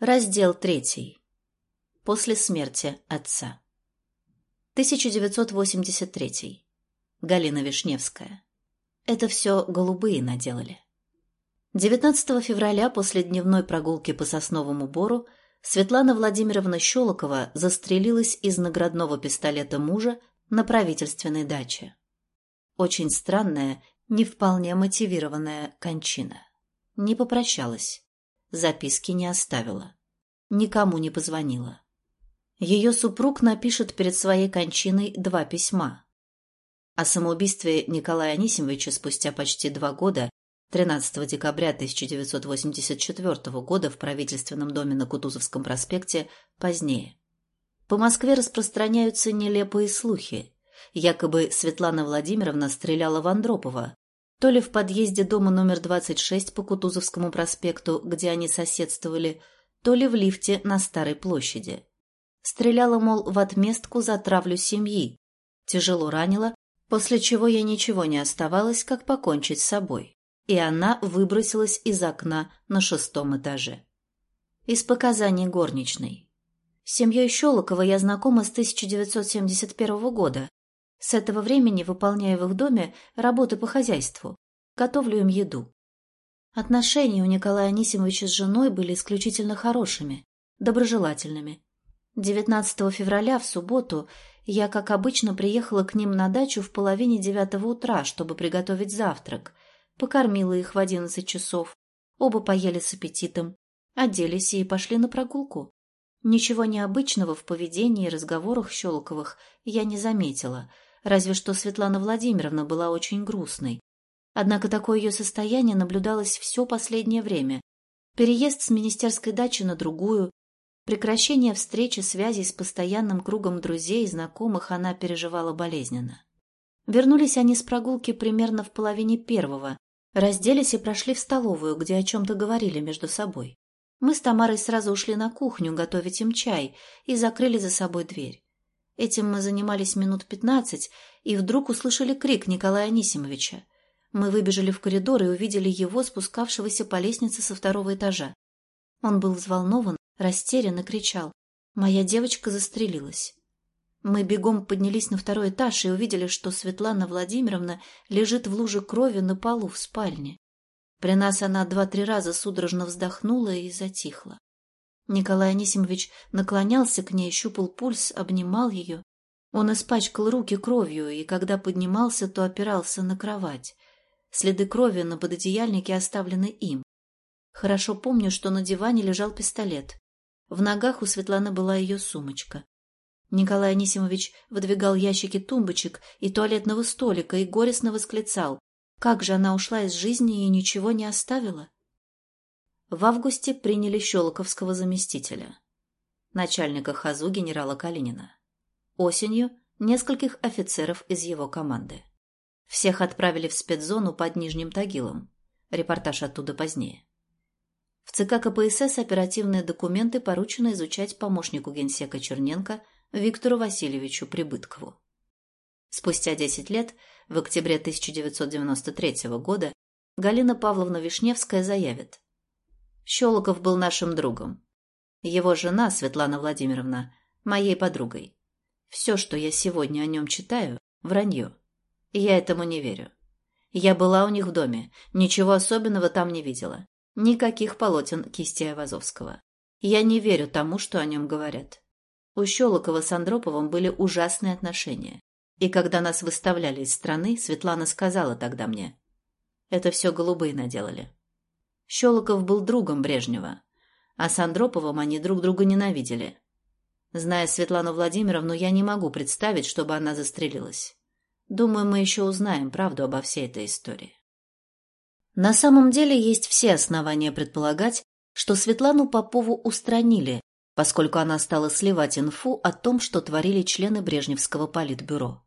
Раздел третий. После смерти отца. 1983. Галина Вишневская. Это все голубые наделали. 19 февраля после дневной прогулки по Сосновому Бору Светлана Владимировна Щелокова застрелилась из наградного пистолета мужа на правительственной даче. Очень странная, не вполне мотивированная кончина. Не попрощалась записки не оставила. Никому не позвонила. Ее супруг напишет перед своей кончиной два письма. О самоубийстве Николая Анисимовича спустя почти два года, 13 декабря 1984 года в правительственном доме на Кутузовском проспекте, позднее. По Москве распространяются нелепые слухи. Якобы Светлана Владимировна стреляла в Андропова, то ли в подъезде дома номер 26 по Кутузовскому проспекту, где они соседствовали, то ли в лифте на Старой площади. Стреляла, мол, в отместку за травлю семьи. Тяжело ранила, после чего ей ничего не оставалось, как покончить с собой. И она выбросилась из окна на шестом этаже. Из показаний горничной. С семьей Щелокова я знакома с 1971 года, с этого времени выполняю в их доме работы по хозяйству, готовлю им еду. Отношения у Николая Анисимовича с женой были исключительно хорошими, доброжелательными. 19 февраля, в субботу, я, как обычно, приехала к ним на дачу в половине девятого утра, чтобы приготовить завтрак. Покормила их в одиннадцать часов. Оба поели с аппетитом, оделись и пошли на прогулку. Ничего необычного в поведении и разговорах Щелоковых я не заметила – разве что Светлана Владимировна была очень грустной. Однако такое ее состояние наблюдалось все последнее время. Переезд с министерской дачи на другую, прекращение встречи, связей с постоянным кругом друзей и знакомых она переживала болезненно. Вернулись они с прогулки примерно в половине первого, разделись и прошли в столовую, где о чем-то говорили между собой. Мы с Тамарой сразу ушли на кухню готовить им чай и закрыли за собой дверь. Этим мы занимались минут пятнадцать, и вдруг услышали крик Николая Анисимовича. Мы выбежали в коридор и увидели его, спускавшегося по лестнице со второго этажа. Он был взволнован, растерян и кричал. Моя девочка застрелилась. Мы бегом поднялись на второй этаж и увидели, что Светлана Владимировна лежит в луже крови на полу в спальне. При нас она два-три раза судорожно вздохнула и затихла. Николай Анисимович наклонялся к ней, щупал пульс, обнимал ее. Он испачкал руки кровью, и когда поднимался, то опирался на кровать. Следы крови на пододеяльнике оставлены им. Хорошо помню, что на диване лежал пистолет. В ногах у Светланы была ее сумочка. Николай Анисимович выдвигал ящики тумбочек и туалетного столика и горестно восклицал. Как же она ушла из жизни и ничего не оставила? В августе приняли Щелоковского заместителя, начальника ХАЗУ генерала Калинина. Осенью – нескольких офицеров из его команды. Всех отправили в спецзону под Нижним Тагилом. Репортаж оттуда позднее. В ЦК КПСС оперативные документы поручено изучать помощнику генсека Черненко Виктору Васильевичу Прибыткову. Спустя 10 лет, в октябре 1993 года, Галина Павловна Вишневская заявит – Щелоков был нашим другом. Его жена, Светлана Владимировна, моей подругой. Все, что я сегодня о нем читаю, вранье. Я этому не верю. Я была у них в доме, ничего особенного там не видела. Никаких полотен кисти Айвазовского. Я не верю тому, что о нем говорят. У Щелокова с Андроповым были ужасные отношения. И когда нас выставляли из страны, Светлана сказала тогда мне, «Это все голубые наделали. Щелоков был другом Брежнева, а с Андроповым они друг друга ненавидели. Зная Светлану Владимировну, я не могу представить, чтобы она застрелилась. Думаю, мы еще узнаем правду обо всей этой истории. На самом деле есть все основания предполагать, что Светлану Попову устранили, поскольку она стала сливать инфу о том, что творили члены Брежневского политбюро.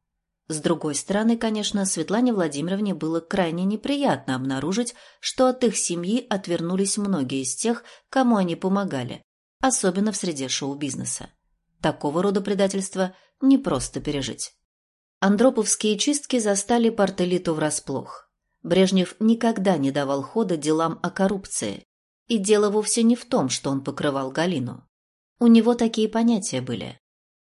С другой стороны, конечно, Светлане Владимировне было крайне неприятно обнаружить, что от их семьи отвернулись многие из тех, кому они помогали, особенно в среде шоу-бизнеса. Такого рода предательства не просто пережить. Андроповские чистки застали партелиту врасплох. Брежнев никогда не давал хода делам о коррупции, И дело вовсе не в том, что он покрывал Галину. У него такие понятия были.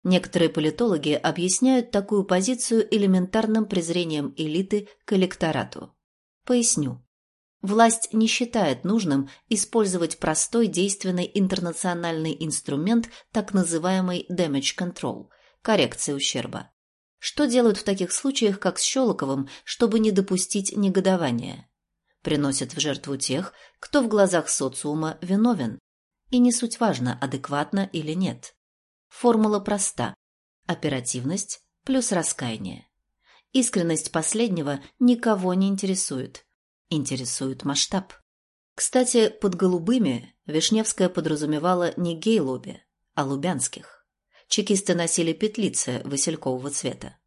Некоторые политологи объясняют такую позицию элементарным презрением элиты к электорату. Поясню. Власть не считает нужным использовать простой действенный интернациональный инструмент так называемый damage control – коррекция ущерба. Что делают в таких случаях, как с Щелоковым, чтобы не допустить негодования? Приносят в жертву тех, кто в глазах социума виновен. И не суть важно, адекватно или нет. Формула проста. Оперативность плюс раскаяние. Искренность последнего никого не интересует. Интересует масштаб. Кстати, под голубыми Вишневская подразумевала не гей-лобби, а лубянских. Чекисты носили петлицы василькового цвета.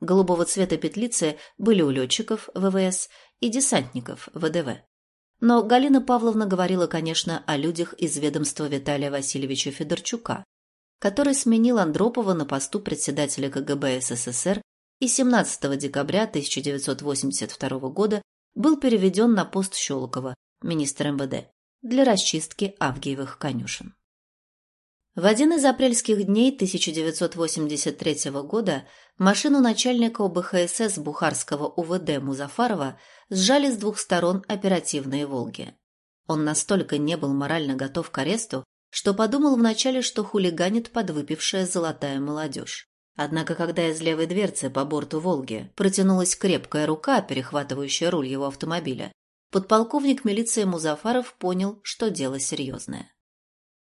Голубого цвета петлицы были у летчиков ВВС и десантников ВДВ. Но Галина Павловна говорила, конечно, о людях из ведомства Виталия Васильевича Федорчука, который сменил Андропова на посту председателя КГБ СССР и 17 декабря 1982 года был переведен на пост Щелокова, министра МВД, для расчистки Авгиевых конюшен. В один из апрельских дней 1983 года машину начальника ОБХСС Бухарского УВД Музафарова сжали с двух сторон оперативные «Волги». Он настолько не был морально готов к аресту, что подумал вначале, что хулиганит подвыпившая золотая молодежь. Однако, когда из левой дверцы по борту «Волги» протянулась крепкая рука, перехватывающая руль его автомобиля, подполковник милиции Музафаров понял, что дело серьезное.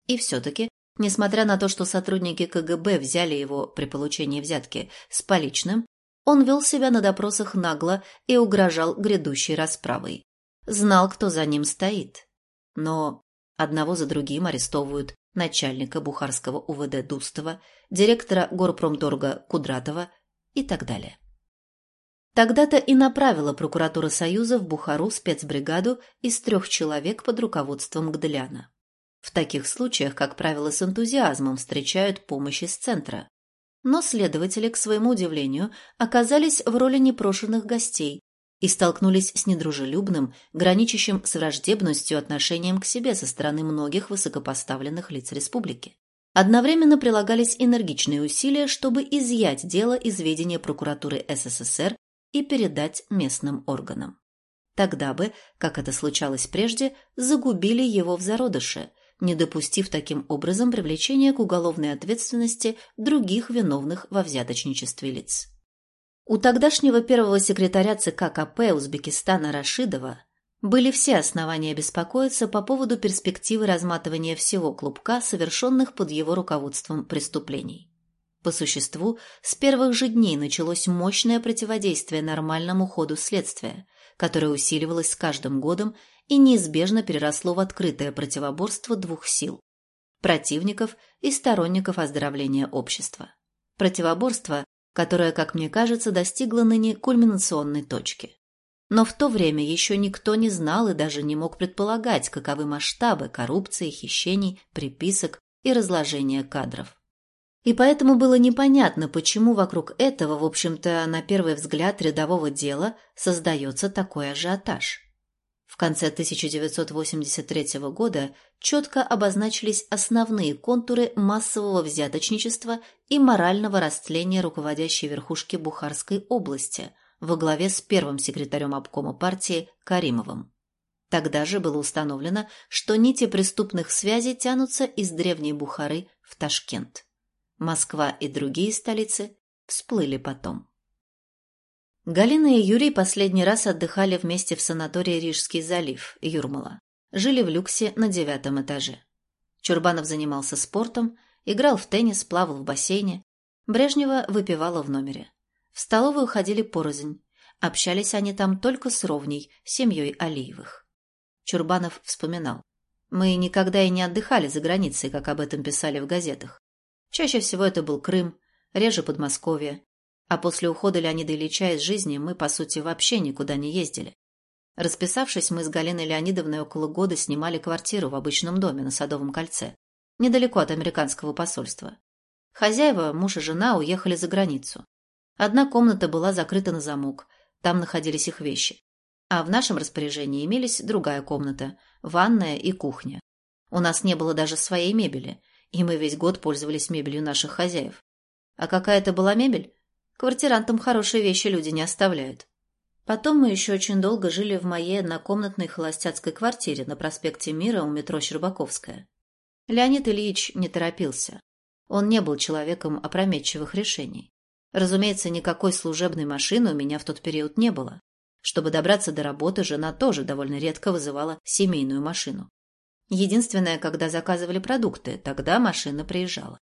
И все-таки, несмотря на то, что сотрудники КГБ взяли его при получении взятки с поличным, он вел себя на допросах нагло и угрожал грядущей расправой. Знал, кто за ним стоит. Но Одного за другим арестовывают начальника Бухарского УВД Дустова, директора Горпромторга Кудратова и так далее. Тогда-то и направила прокуратура Союза в Бухару спецбригаду из трех человек под руководством Гдляна. В таких случаях, как правило, с энтузиазмом встречают помощь из центра. Но следователи, к своему удивлению, оказались в роли непрошенных гостей и столкнулись с недружелюбным, граничащим с враждебностью отношением к себе со стороны многих высокопоставленных лиц республики. Одновременно прилагались энергичные усилия, чтобы изъять дело из ведения прокуратуры СССР и передать местным органам. Тогда бы, как это случалось прежде, загубили его в зародыше, не допустив таким образом привлечения к уголовной ответственности других виновных во взяточничестве лиц. У тогдашнего первого секретаря ЦК КП Узбекистана Рашидова были все основания беспокоиться по поводу перспективы разматывания всего клубка, совершенных под его руководством преступлений. По существу, с первых же дней началось мощное противодействие нормальному ходу следствия, которое усиливалось с каждым годом и неизбежно переросло в открытое противоборство двух сил – противников и сторонников оздоровления общества. Противоборство, которая, как мне кажется, достигла ныне кульминационной точки. Но в то время еще никто не знал и даже не мог предполагать, каковы масштабы коррупции, хищений, приписок и разложения кадров. И поэтому было непонятно, почему вокруг этого, в общем-то, на первый взгляд рядового дела создается такой ажиотаж. В конце 1983 года четко обозначились основные контуры массового взяточничества и морального растления руководящей верхушки Бухарской области во главе с первым секретарем обкома партии Каримовым. Тогда же было установлено, что нити преступных связей тянутся из древней Бухары в Ташкент. Москва и другие столицы всплыли потом. Галина и Юрий последний раз отдыхали вместе в санатории Рижский залив, Юрмала. Жили в люксе на девятом этаже. Чурбанов занимался спортом, играл в теннис, плавал в бассейне. Брежнева выпивала в номере. В столовую ходили порознь. Общались они там только с Ровней, семьей Алиевых. Чурбанов вспоминал. «Мы никогда и не отдыхали за границей, как об этом писали в газетах. Чаще всего это был Крым, реже Подмосковье, а после ухода Леонида Ильича из жизни мы, по сути, вообще никуда не ездили. Расписавшись, мы с Галиной Леонидовной около года снимали квартиру в обычном доме на Садовом кольце, недалеко от американского посольства. Хозяева, муж и жена, уехали за границу. Одна комната была закрыта на замок, там находились их вещи. А в нашем распоряжении имелись другая комната, ванная и кухня. У нас не было даже своей мебели, и мы весь год пользовались мебелью наших хозяев. А какая это была мебель? Квартирантам хорошие вещи люди не оставляют. Потом мы еще очень долго жили в моей однокомнатной холостяцкой квартире на проспекте Мира у метро Щербаковская. Леонид Ильич не торопился. Он не был человеком опрометчивых решений. Разумеется, никакой служебной машины у меня в тот период не было. Чтобы добраться до работы, жена тоже довольно редко вызывала семейную машину. Единственное, когда заказывали продукты, тогда машина приезжала.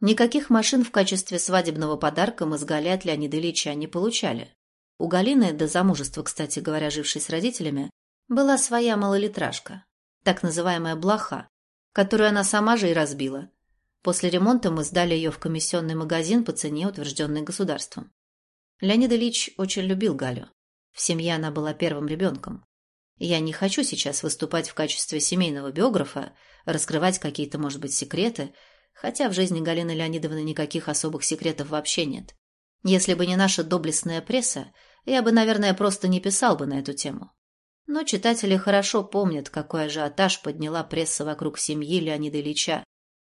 Никаких машин в качестве свадебного подарка мы с Галей от Леонида Ильича не получали. У Галины, до замужества, кстати говоря, жившей с родителями, была своя малолитражка, так называемая блоха, которую она сама же и разбила. После ремонта мы сдали ее в комиссионный магазин по цене, утвержденной государством. Леонид Ильич очень любил Галю. В семье она была первым ребенком. Я не хочу сейчас выступать в качестве семейного биографа, раскрывать какие-то, может быть, секреты, хотя в жизни Галины Леонидовны никаких особых секретов вообще нет. Если бы не наша доблестная пресса, я бы, наверное, просто не писал бы на эту тему. Но читатели хорошо помнят, какой ажиотаж подняла пресса вокруг семьи Леонида Ильича.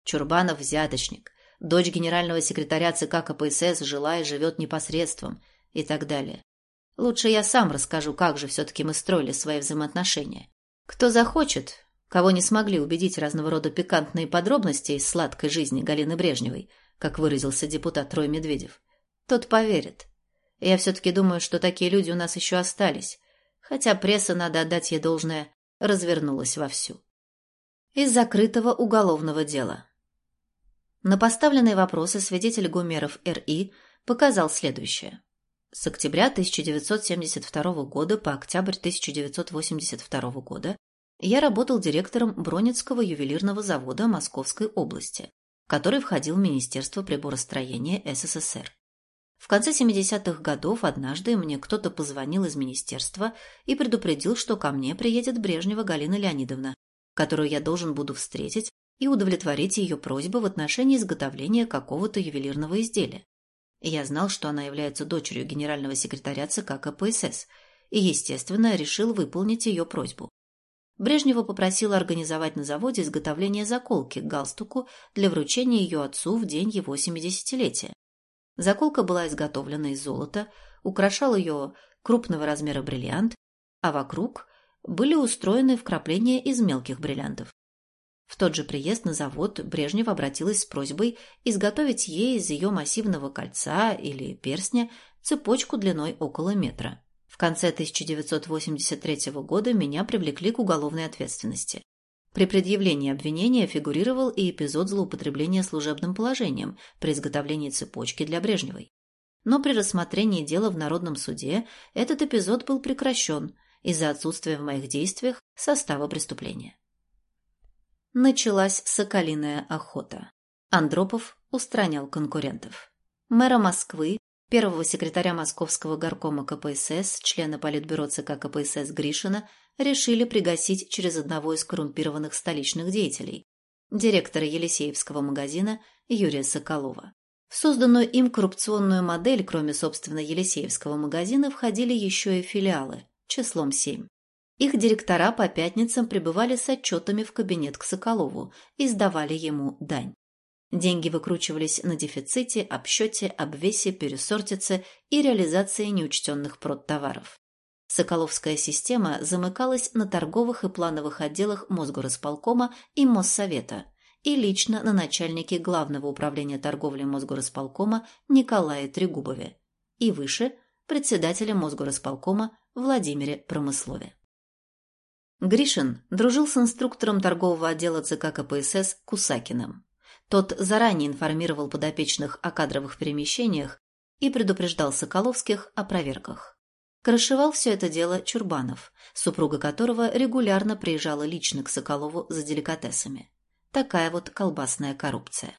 Чурбанов – взяточник, дочь генерального секретаря ЦК КПСС жила и живет непосредством и так далее. Лучше я сам расскажу, как же все-таки мы строили свои взаимоотношения. Кто захочет, кого не смогли убедить разного рода пикантные подробности из сладкой жизни Галины Брежневой, как выразился депутат Трой Медведев, тот поверит. Я все-таки думаю, что такие люди у нас еще остались, хотя пресса, надо отдать ей должное, развернулась вовсю. Из закрытого уголовного дела. На поставленные вопросы свидетель Гумеров Р.И. показал следующее. С октября 1972 года по октябрь 1982 года я работал директором Бронницкого ювелирного завода Московской области, который входил в Министерство приборостроения СССР. В конце 70-х годов однажды мне кто-то позвонил из министерства и предупредил, что ко мне приедет Брежнева Галина Леонидовна, которую я должен буду встретить и удовлетворить ее просьбу в отношении изготовления какого-то ювелирного изделия. Я знал, что она является дочерью генерального секретаря ЦК КПСС и, естественно, решил выполнить ее просьбу. Брежнева попросила организовать на заводе изготовление заколки к галстуку для вручения ее отцу в день его 70-летия. Заколка была изготовлена из золота, украшал ее крупного размера бриллиант, а вокруг были устроены вкрапления из мелких бриллиантов. В тот же приезд на завод Брежнев обратилась с просьбой изготовить ей из ее массивного кольца или перстня цепочку длиной около метра. В конце 1983 года меня привлекли к уголовной ответственности. При предъявлении обвинения фигурировал и эпизод злоупотребления служебным положением при изготовлении цепочки для Брежневой. Но при рассмотрении дела в Народном суде этот эпизод был прекращен из-за отсутствия в моих действиях состава преступления началась соколиная охота. Андропов устранял конкурентов. Мэра Москвы, первого секретаря Московского горкома КПСС, члена Политбюро ЦК КПСС Гришина, решили пригасить через одного из коррумпированных столичных деятелей, директора Елисеевского магазина Юрия Соколова. В созданную им коррупционную модель, кроме, собственно, Елисеевского магазина, входили еще и филиалы, числом семь. Их директора по пятницам прибывали с отчетами в кабинет к Соколову и сдавали ему дань. Деньги выкручивались на дефиците, обсчете, обвесе, пересортице и реализации неучтенных продтоваров. Соколовская система замыкалась на торговых и плановых отделах Мосгорисполкома и Моссовета и лично на начальнике Главного управления торговли Мосгорисполкома Николае Трегубове и выше председателя Мосгорисполкома Владимире Промыслове. Гришин дружил с инструктором торгового отдела ЦК КПСС Кусакиным. Тот заранее информировал подопечных о кадровых перемещениях и предупреждал Соколовских о проверках. Крышевал все это дело Чурбанов, супруга которого регулярно приезжала лично к Соколову за деликатесами. Такая вот колбасная коррупция.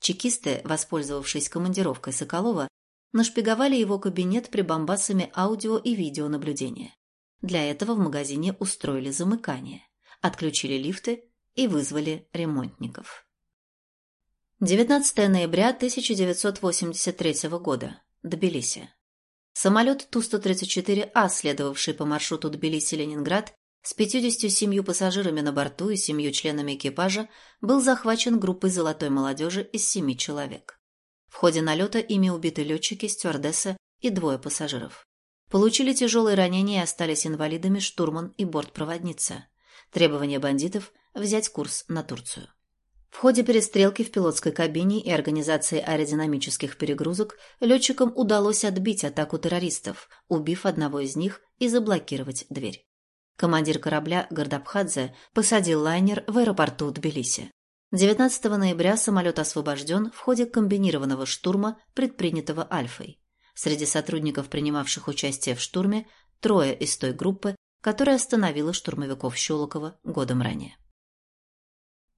Чекисты, воспользовавшись командировкой Соколова, нашпиговали его кабинет прибамбасами аудио и видеонаблюдения. Для этого в магазине устроили замыкание, отключили лифты и вызвали ремонтников. 19 ноября 1983 года. Тбилиси. Самолет Ту-134А, следовавший по маршруту Тбилиси-Ленинград, с 57 пассажирами на борту и семью членами экипажа, был захвачен группой золотой молодежи из семи человек. В ходе налета ими убиты летчики, стюардесса и двое пассажиров. Получили тяжелые ранения и остались инвалидами штурман и бортпроводница. Требование бандитов – взять курс на Турцию. В ходе перестрелки в пилотской кабине и организации аэродинамических перегрузок летчикам удалось отбить атаку террористов, убив одного из них и заблокировать дверь. Командир корабля Гардабхадзе посадил лайнер в аэропорту Тбилиси. 19 ноября самолет освобожден в ходе комбинированного штурма, предпринятого Альфой. Среди сотрудников, принимавших участие в штурме, трое из той группы, которая остановила штурмовиков Щелокова годом ранее.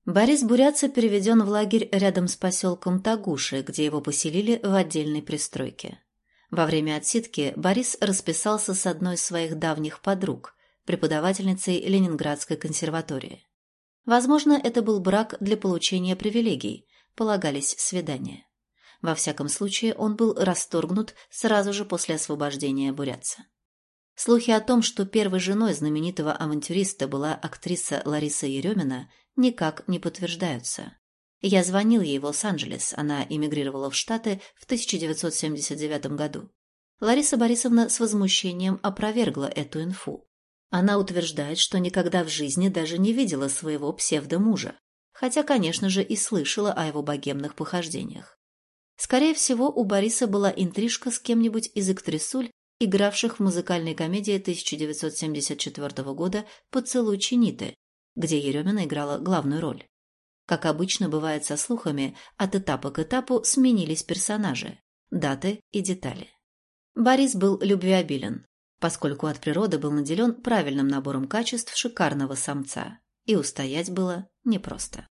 Борис Буряца переведен в лагерь рядом с поселком Тагуши, где его поселили в отдельной пристройке. Во время отсидки Борис расписался с одной из своих давних подруг, преподавательницей Ленинградской консерватории. Возможно, это был брак для получения привилегий, полагались свидания. Во всяком случае, он был расторгнут сразу же после освобождения бурятца. Слухи о том, что первой женой знаменитого авантюриста была актриса Лариса Еремина, никак не подтверждаются. Я звонил ей в Лос-Анджелес, она эмигрировала в Штаты в 1979 году. Лариса Борисовна с возмущением опровергла эту инфу. Она утверждает, что никогда в жизни даже не видела своего псевдомужа, хотя, конечно же, и слышала о его богемных похождениях. Скорее всего, у Бориса была интрижка с кем-нибудь из актрисуль, игравших в музыкальной комедии 1974 года «Поцелуй Чиниты», где Еремина играла главную роль. Как обычно бывает со слухами, от этапа к этапу сменились персонажи, даты и детали. Борис был любвеобилен, поскольку от природы был наделен правильным набором качеств шикарного самца, и устоять было непросто.